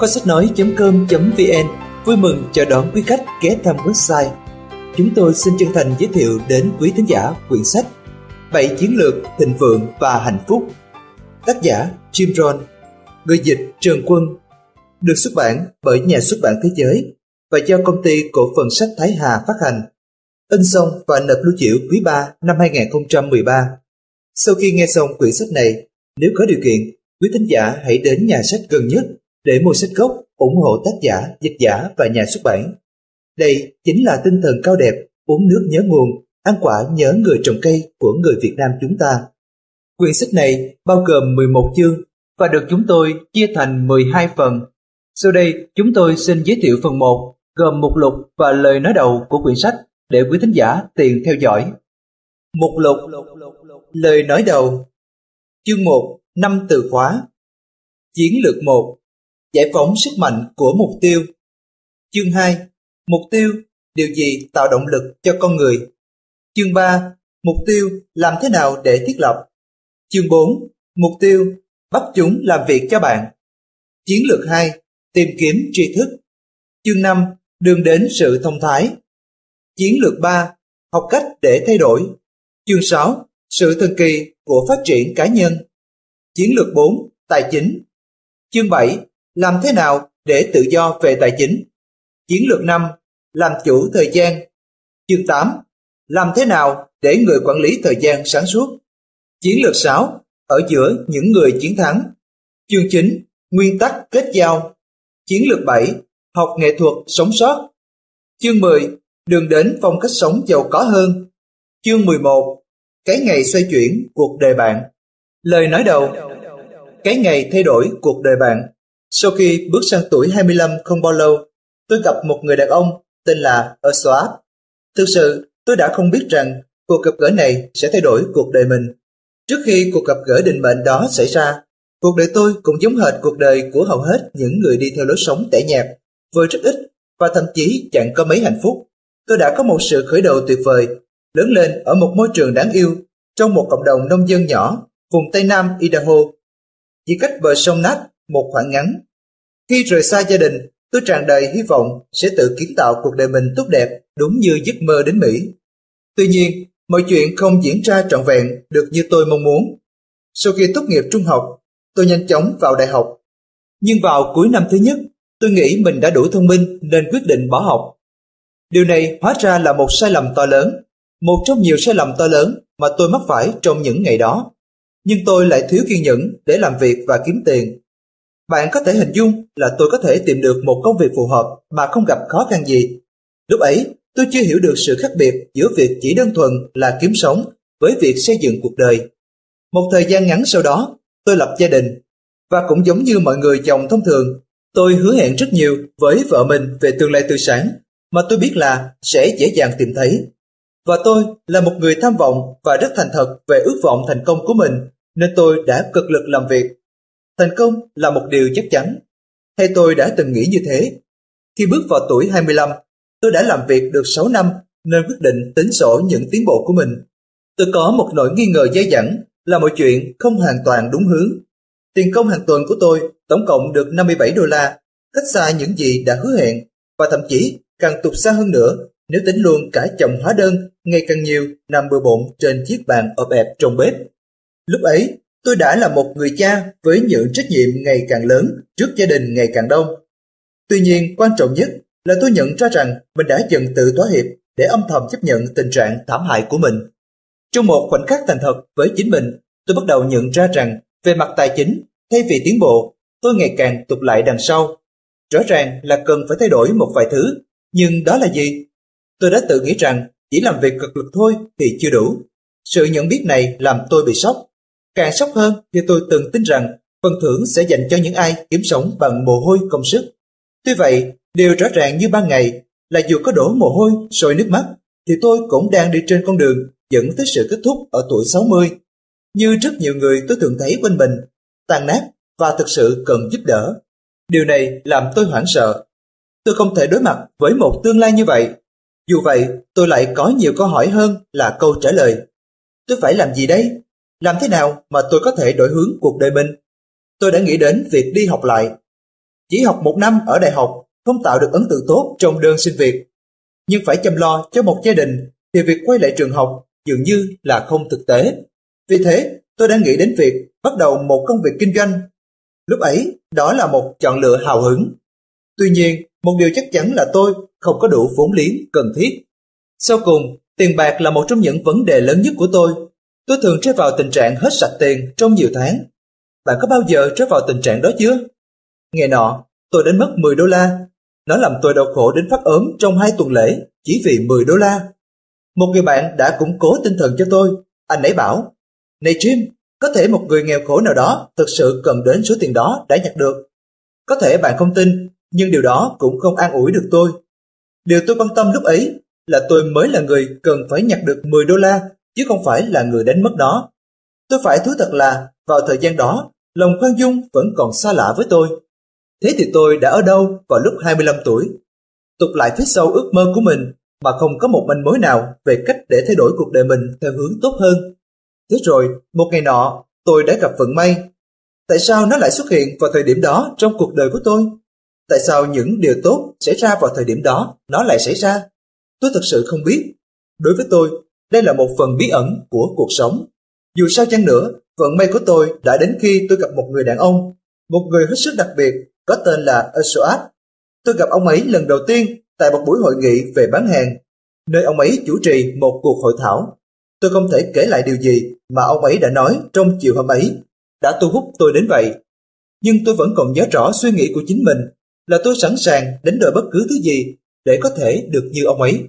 Kho sách nói.com.vn vui mừng chào đón quý khách ghé thăm website. Chúng tôi xin chân thành giới thiệu đến quý thính giả quyển sách Bảy chiến lược thịnh vượng và hạnh phúc. Tác giả Jim Rohn, người dịch Trường Quân, được xuất bản bởi nhà xuất bản Thế giới và do công ty cổ phần sách Thái Hà phát hành. In xong và nộp lưu trữ quý 3 năm 2013. Sau khi nghe xong quyển sách này, nếu có điều kiện, quý thính giả hãy đến nhà sách gần nhất để mua sách gốc, ủng hộ tác giả, dịch giả và nhà xuất bản. Đây chính là tinh thần cao đẹp, uống nước nhớ nguồn, ăn quả nhớ người trồng cây của người Việt Nam chúng ta. Quyển sách này bao gồm 11 chương và được chúng tôi chia thành 12 phần. Sau đây, chúng tôi xin giới thiệu phần 1, gồm mục lục và lời nói đầu của quyển sách để quý thính giả tiện theo dõi. Mục lục Lời nói đầu Chương 1 năm từ khóa Chiến lược 1 Giải phóng sức mạnh của mục tiêu. Chương 2 Mục tiêu, Điều gì tạo động lực cho con người? Chương 3 Mục tiêu làm thế nào để thiết lập? Chương 4 Mục tiêu Bắt chúng làm việc cho bạn. Chiến lược 2 Tìm kiếm tri thức. Chương 5 Đường đến sự thông thái. Chiến lược 3 Học cách để thay đổi. Chương 6 Sự thần kỳ của phát triển cá nhân. Chiến lược 4 Tài chính. Chương 7 làm thế nào để tự do về tài chính? Chiến lược 5 Làm chủ thời gian. Chương 8 Làm thế nào để người quản lý thời gian sáng suốt? Chiến lược 6 Ở giữa những người chiến thắng. Chương 9 Nguyên tắc kết giao. Chiến lược 7 Học nghệ thuật sống sót. Chương 10 Đường đến phong cách sống giàu có hơn. Chương 11 Cái ngày xoay chuyển cuộc đời bạn. Lời nói đầu, Cái ngày thay đổi cuộc đời bạn. Sau khi bước sang tuổi 25 không bao lâu Tôi gặp một người đàn ông tên là Oswald Thực sự tôi đã không biết rằng cuộc gặp gỡ này sẽ thay đổi cuộc đời mình. Trước khi cuộc gặp gỡ định mệnh đó xảy ra Cuộc đời tôi cũng giống hệt cuộc đời của hầu hết những người đi theo lối sống tẻ nhạt Vừa rất ít và thậm chí chẳng có mấy hạnh phúc. Tôi đã có một sự khởi đầu tuyệt vời Lớn lên ở một môi trường đáng yêu Trong một cộng đồng nông dân nhỏ vùng Tây Nam Idaho, chỉ cách bờ sông Nát một khoảng ngắn. Khi rời xa gia đình, tôi tràn đầy hy vọng sẽ tự kiến tạo cuộc đời mình tốt đẹp đúng như giấc mơ đến Mỹ. Tuy nhiên, mọi chuyện không diễn ra trọn vẹn được như tôi mong muốn. Sau khi tốt nghiệp trung học, tôi nhanh chóng vào đại học. Nhưng vào cuối năm thứ nhất, tôi nghĩ mình đã đủ thông minh nên quyết định bỏ học. Điều này hóa ra là một sai lầm to lớn, một trong nhiều sai lầm to lớn mà tôi mắc phải trong những ngày đó nhưng tôi lại thiếu kiên nhẫn để làm việc và kiếm tiền. Bạn có thể hình dung là tôi có thể tìm được một công việc phù hợp mà không gặp khó khăn gì. Lúc ấy, tôi chưa hiểu được sự khác biệt giữa việc chỉ đơn thuần là kiếm sống với việc xây dựng cuộc đời. Một thời gian ngắn sau đó, tôi lập gia đình. Và cũng giống như mọi người chồng thông thường, tôi hứa hẹn rất nhiều với vợ mình về tương lai tươi sáng mà tôi biết là sẽ dễ dàng tìm thấy và tôi là một người tham vọng và rất thành thật về ước vọng thành công của mình, nên tôi đã cực lực làm việc. Thành công là một điều chắc chắn. Hay tôi đã từng nghĩ như thế. Khi bước vào tuổi 25, tôi đã làm việc được 6 năm nên quyết định tính sổ những tiến bộ của mình. Tôi có một nỗi nghi ngờ dai dẳng là mọi chuyện không hoàn toàn đúng hướng. Tiền công hàng tuần của tôi tổng cộng được 57 đô la, cách xa những gì đã hứa hẹn và thậm chí càng tụt xa hơn nữa nếu tính luôn cả chồng hóa đơn ngày càng nhiều nằm bừa bộn trên chiếc bàn ọp ẹp trong bếp. Lúc ấy, tôi đã là một người cha với những trách nhiệm ngày càng lớn trước gia đình ngày càng đông. Tuy nhiên, quan trọng nhất là tôi nhận ra rằng mình đã dần tự thỏa hiệp để âm thầm chấp nhận tình trạng thảm hại của mình. Trong một khoảnh khắc thành thật với chính mình, tôi bắt đầu nhận ra rằng về mặt tài chính, thay vì tiến bộ, tôi ngày càng tụt lại đằng sau. Rõ ràng là cần phải thay đổi một vài thứ, nhưng đó là gì? Tôi đã tự nghĩ rằng chỉ làm việc cực lực thôi thì chưa đủ. Sự nhận biết này làm tôi bị sốc. Càng sốc hơn thì tôi từng tin rằng phần thưởng sẽ dành cho những ai kiếm sống bằng mồ hôi công sức. Tuy vậy, điều rõ ràng như ban ngày là dù có đổ mồ hôi, sôi nước mắt, thì tôi cũng đang đi trên con đường dẫn tới sự kết thúc ở tuổi 60. Như rất nhiều người tôi thường thấy quanh mình, tàn nát và thực sự cần giúp đỡ. Điều này làm tôi hoảng sợ. Tôi không thể đối mặt với một tương lai như vậy dù vậy, tôi lại có nhiều câu hỏi hơn là câu trả lời. Tôi phải làm gì đây? Làm thế nào mà tôi có thể đổi hướng cuộc đời mình? Tôi đã nghĩ đến việc đi học lại. Chỉ học một năm ở đại học không tạo được ấn tượng tốt trong đơn xin việc. Nhưng phải chăm lo cho một gia đình thì việc quay lại trường học dường như là không thực tế. Vì thế, tôi đã nghĩ đến việc bắt đầu một công việc kinh doanh. Lúc ấy, đó là một chọn lựa hào hứng. Tuy nhiên, một điều chắc chắn là tôi không có đủ vốn liếng cần thiết. Sau cùng, tiền bạc là một trong những vấn đề lớn nhất của tôi. Tôi thường rơi vào tình trạng hết sạch tiền trong nhiều tháng. Bạn có bao giờ rơi vào tình trạng đó chưa? Ngày nọ, tôi đánh mất 10 đô la. Nó làm tôi đau khổ đến phát ốm trong hai tuần lễ chỉ vì 10 đô la. Một người bạn đã củng cố tinh thần cho tôi. Anh ấy bảo, Này Jim, có thể một người nghèo khổ nào đó thực sự cần đến số tiền đó đã nhặt được. Có thể bạn không tin, nhưng điều đó cũng không an ủi được tôi. Điều tôi quan tâm lúc ấy là tôi mới là người cần phải nhặt được 10 đô la, chứ không phải là người đánh mất nó. Tôi phải thú thật là, vào thời gian đó, lòng khoan dung vẫn còn xa lạ với tôi. Thế thì tôi đã ở đâu vào lúc 25 tuổi? Tục lại phía sau ước mơ của mình mà không có một manh mối nào về cách để thay đổi cuộc đời mình theo hướng tốt hơn. Thế rồi, một ngày nọ, tôi đã gặp vận may. Tại sao nó lại xuất hiện vào thời điểm đó trong cuộc đời của tôi? Tại sao những điều tốt xảy ra vào thời điểm đó nó lại xảy ra? Tôi thật sự không biết. Đối với tôi, đây là một phần bí ẩn của cuộc sống. Dù sao chăng nữa, vận may của tôi đã đến khi tôi gặp một người đàn ông, một người hết sức đặc biệt, có tên là Esoat. Tôi gặp ông ấy lần đầu tiên tại một buổi hội nghị về bán hàng, nơi ông ấy chủ trì một cuộc hội thảo. Tôi không thể kể lại điều gì mà ông ấy đã nói trong chiều hôm ấy, đã thu hút tôi đến vậy. Nhưng tôi vẫn còn nhớ rõ suy nghĩ của chính mình là tôi sẵn sàng đánh đổi bất cứ thứ gì để có thể được như ông ấy.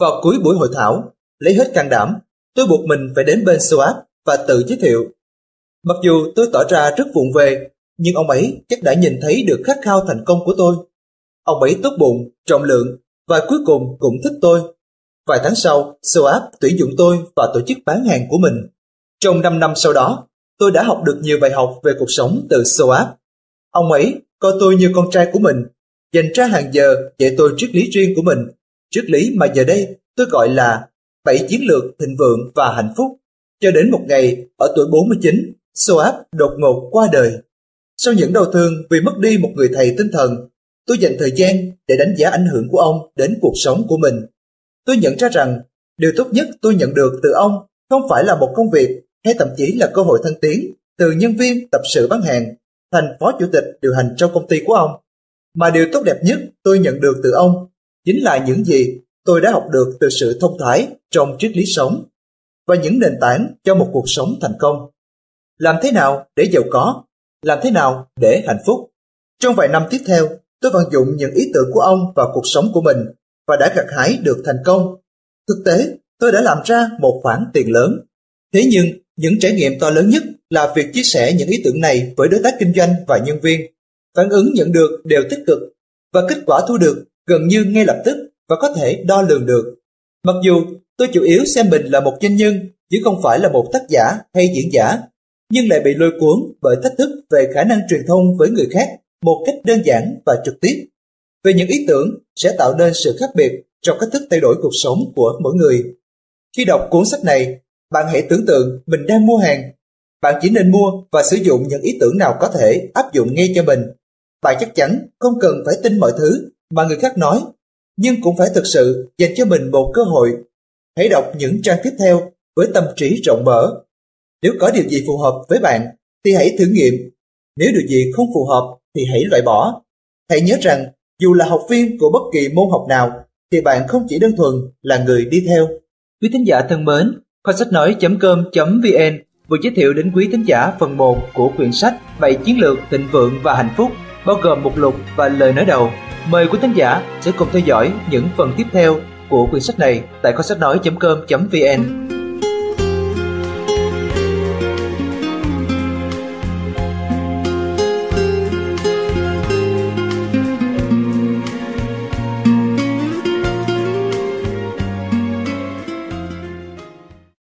Vào cuối buổi hội thảo, lấy hết can đảm, tôi buộc mình phải đến bên Soap và tự giới thiệu. Mặc dù tôi tỏ ra rất vụng về, nhưng ông ấy chắc đã nhìn thấy được khát khao thành công của tôi. Ông ấy tốt bụng, trọng lượng và cuối cùng cũng thích tôi. Vài tháng sau, Soap tuyển dụng tôi và tổ chức bán hàng của mình. Trong 5 năm sau đó, tôi đã học được nhiều bài học về cuộc sống từ Soap. Ông ấy coi tôi như con trai của mình, dành ra hàng giờ dạy tôi triết lý riêng của mình, triết lý mà giờ đây tôi gọi là bảy chiến lược thịnh vượng và hạnh phúc. Cho đến một ngày, ở tuổi 49, Soap đột ngột qua đời. Sau những đau thương vì mất đi một người thầy tinh thần, tôi dành thời gian để đánh giá ảnh hưởng của ông đến cuộc sống của mình. Tôi nhận ra rằng, điều tốt nhất tôi nhận được từ ông không phải là một công việc hay thậm chí là cơ hội thăng tiến từ nhân viên tập sự bán hàng thành phó chủ tịch điều hành trong công ty của ông. Mà điều tốt đẹp nhất tôi nhận được từ ông chính là những gì tôi đã học được từ sự thông thái trong triết lý sống và những nền tảng cho một cuộc sống thành công. Làm thế nào để giàu có? Làm thế nào để hạnh phúc? Trong vài năm tiếp theo, tôi vận dụng những ý tưởng của ông vào cuộc sống của mình và đã gặt hái được thành công. Thực tế, tôi đã làm ra một khoản tiền lớn. Thế nhưng, những trải nghiệm to lớn nhất là việc chia sẻ những ý tưởng này với đối tác kinh doanh và nhân viên. Phản ứng nhận được đều tích cực và kết quả thu được gần như ngay lập tức và có thể đo lường được. Mặc dù tôi chủ yếu xem mình là một doanh nhân chứ không phải là một tác giả hay diễn giả, nhưng lại bị lôi cuốn bởi thách thức về khả năng truyền thông với người khác một cách đơn giản và trực tiếp. Về những ý tưởng sẽ tạo nên sự khác biệt trong cách thức thay đổi cuộc sống của mỗi người. Khi đọc cuốn sách này, bạn hãy tưởng tượng mình đang mua hàng bạn chỉ nên mua và sử dụng những ý tưởng nào có thể áp dụng ngay cho mình. Bạn chắc chắn không cần phải tin mọi thứ mà người khác nói, nhưng cũng phải thực sự dành cho mình một cơ hội. Hãy đọc những trang tiếp theo với tâm trí rộng mở. Nếu có điều gì phù hợp với bạn thì hãy thử nghiệm. Nếu điều gì không phù hợp thì hãy loại bỏ. Hãy nhớ rằng dù là học viên của bất kỳ môn học nào thì bạn không chỉ đơn thuần là người đi theo. Quý thính giả thân mến, khoa sách nói.com.vn vừa giới thiệu đến quý thính giả phần 1 của quyển sách 7 chiến lược thịnh vượng và hạnh phúc, bao gồm mục lục và lời nói đầu. Mời quý thính giả sẽ cùng theo dõi những phần tiếp theo của quyển sách này tại kho sách nói.com.vn.